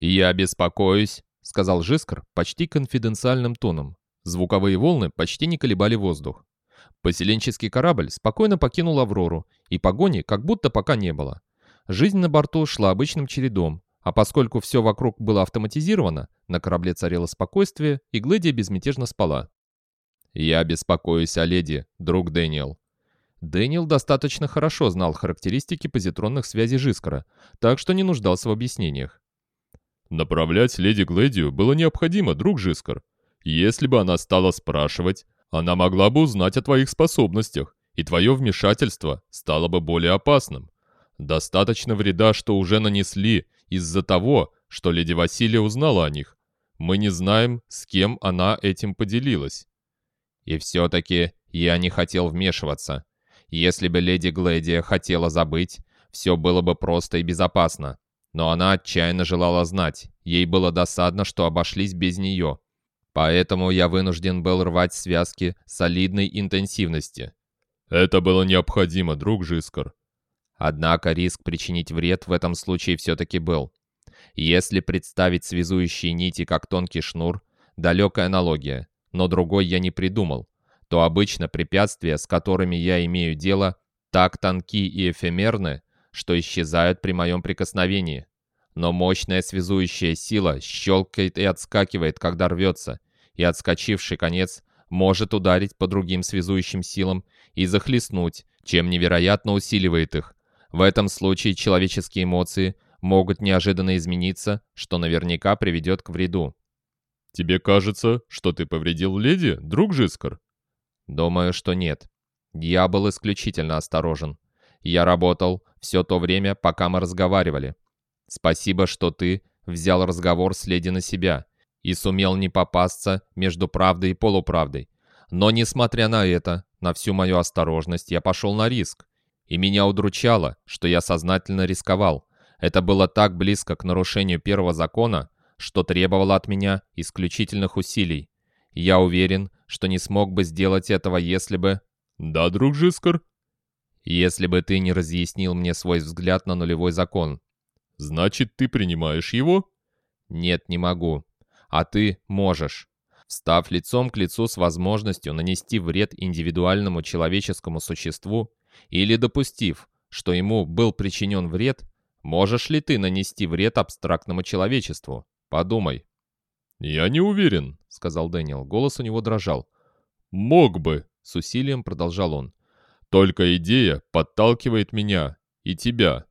«Я беспокоюсь», — сказал Жискар почти конфиденциальным тоном. Звуковые волны почти не колебали воздух. Поселенческий корабль спокойно покинул Аврору, и погони как будто пока не было. Жизнь на борту шла обычным чередом, а поскольку все вокруг было автоматизировано, на корабле царило спокойствие, и Глэдия безмятежно спала. «Я беспокоюсь о леди, друг Дэниел». Дэниел достаточно хорошо знал характеристики позитронных связей Жискара, так что не нуждался в объяснениях. «Направлять леди Глэдию было необходимо, друг Жискар. Если бы она стала спрашивать, она могла бы узнать о твоих способностях, и твое вмешательство стало бы более опасным. Достаточно вреда, что уже нанесли из-за того, что леди Василия узнала о них. Мы не знаем, с кем она этим поделилась. И все-таки я не хотел вмешиваться. Если бы леди Глэдия хотела забыть, все было бы просто и безопасно. Но она отчаянно желала знать. Ей было досадно, что обошлись без нее. Поэтому я вынужден был рвать связки солидной интенсивности. Это было необходимо, друг Жискар. Однако риск причинить вред в этом случае все-таки был. Если представить связующие нити как тонкий шнур, далекая аналогия, но другой я не придумал, то обычно препятствия, с которыми я имею дело, так тонки и эфемерны, что исчезают при моем прикосновении. Но мощная связующая сила щелкает и отскакивает, когда рвется, и отскочивший конец может ударить по другим связующим силам и захлестнуть, чем невероятно усиливает их, в этом случае человеческие эмоции могут неожиданно измениться, что наверняка приведет к вреду. «Тебе кажется, что ты повредил леди, друг Жискар?» «Думаю, что нет. Я был исключительно осторожен. Я работал все то время, пока мы разговаривали. Спасибо, что ты взял разговор с леди на себя и сумел не попасться между правдой и полуправдой. Но, несмотря на это, на всю мою осторожность, я пошел на риск. И меня удручало, что я сознательно рисковал. Это было так близко к нарушению первого закона, что требовало от меня исключительных усилий. Я уверен, что не смог бы сделать этого, если бы... Да, друг Жискар? Если бы ты не разъяснил мне свой взгляд на нулевой закон. Значит, ты принимаешь его? Нет, не могу. А ты можешь. Встав лицом к лицу с возможностью нанести вред индивидуальному человеческому существу, или допустив, что ему был причинен вред, можешь ли ты нанести вред абстрактному человечеству? Подумай. «Я не уверен», — сказал Дэниел. Голос у него дрожал. «Мог бы», — с усилием продолжал он. «Только идея подталкивает меня и тебя.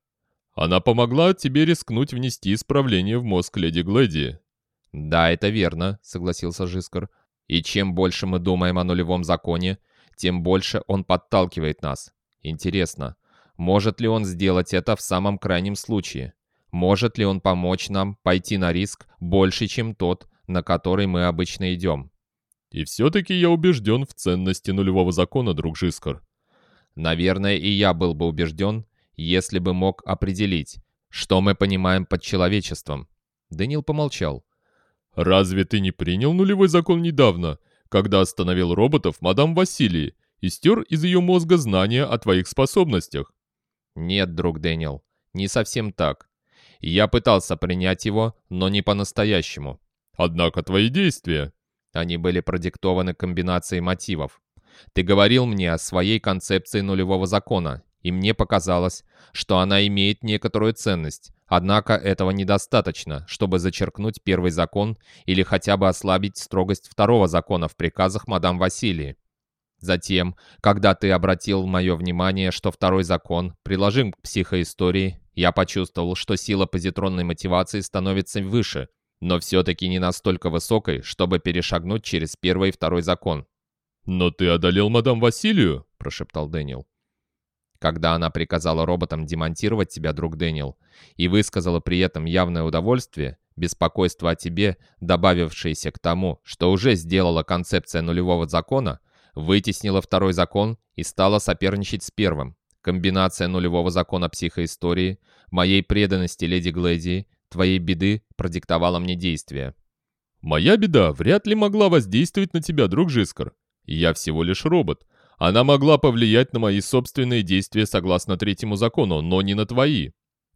Она помогла тебе рискнуть внести исправление в мозг леди Глэди». «Да, это верно», — согласился Жискар. «И чем больше мы думаем о нулевом законе, тем больше он подталкивает нас. Интересно, может ли он сделать это в самом крайнем случае? Может ли он помочь нам пойти на риск больше, чем тот, на который мы обычно идем? И все-таки я убежден в ценности нулевого закона, друг Жискар. Наверное, и я был бы убежден, если бы мог определить, что мы понимаем под человечеством. Данил помолчал. «Разве ты не принял нулевой закон недавно, когда остановил роботов мадам Василии и стер из ее мозга знания о твоих способностях. Нет, друг Дэниел, не совсем так. Я пытался принять его, но не по-настоящему. Однако твои действия... Они были продиктованы комбинацией мотивов. Ты говорил мне о своей концепции нулевого закона, и мне показалось, что она имеет некоторую ценность, однако этого недостаточно, чтобы зачеркнуть первый закон или хотя бы ослабить строгость второго закона в приказах мадам Василии. Затем, когда ты обратил мое внимание, что второй закон приложим к психоистории, я почувствовал, что сила позитронной мотивации становится выше, но все-таки не настолько высокой, чтобы перешагнуть через первый и второй закон. «Но ты одолел мадам Василию?» – прошептал Дэниел. Когда она приказала роботам демонтировать тебя, друг Дэниел, и высказала при этом явное удовольствие, беспокойство о тебе, добавившееся к тому, что уже сделала концепция нулевого закона, вытеснила второй закон и стала соперничать с первым. Комбинация нулевого закона психоистории, моей преданности леди Глэдии, твоей беды продиктовала мне действия. «Моя беда вряд ли могла воздействовать на тебя, друг Жискар. Я всего лишь робот. Она могла повлиять на мои собственные действия согласно третьему закону, но не на твои.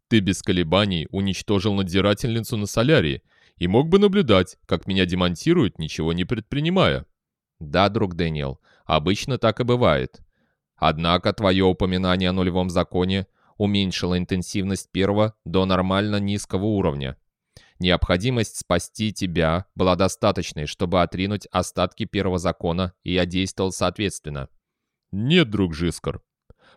ты без колебаний уничтожил надзирательницу на солярии и мог бы наблюдать, как меня демонтируют, ничего не предпринимая. Да, друг Дэниел, обычно так и бывает. Однако твое упоминание о нулевом законе уменьшило интенсивность первого до нормально низкого уровня. Необходимость спасти тебя была достаточной, чтобы отринуть остатки первого закона, и я действовал соответственно. Нет, друг Жискар.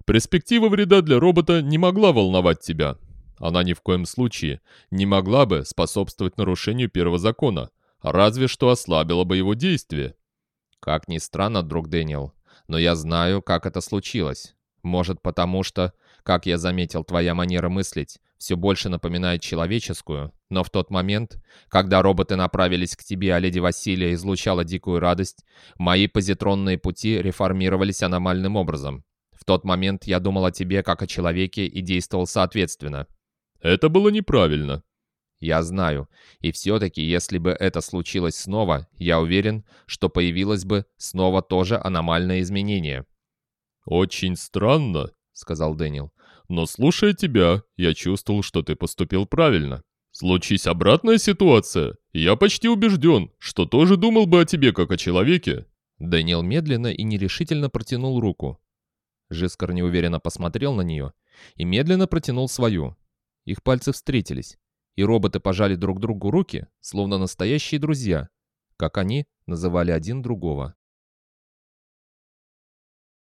Перспектива вреда для робота не могла волновать тебя. Она ни в коем случае не могла бы способствовать нарушению первого закона, разве что ослабила бы его действие. Как ни странно, друг Дэниел, но я знаю, как это случилось. Может, потому что, как я заметил, твоя манера мыслить все больше напоминает человеческую, но в тот момент, когда роботы направились к тебе, а леди Василия излучала дикую радость, мои позитронные пути реформировались аномальным образом. В тот момент я думал о тебе как о человеке и действовал соответственно. Это было неправильно. Я знаю. И все-таки, если бы это случилось снова, я уверен, что появилось бы снова тоже аномальное изменение. «Очень странно», — сказал Дэниел. «Но слушая тебя, я чувствовал, что ты поступил правильно. Случись обратная ситуация, я почти убежден, что тоже думал бы о тебе как о человеке». Дэниел медленно и нерешительно протянул руку. Жискар неуверенно посмотрел на нее и медленно протянул свою. Их пальцы встретились, и роботы пожали друг другу руки, словно настоящие друзья, как они называли один другого.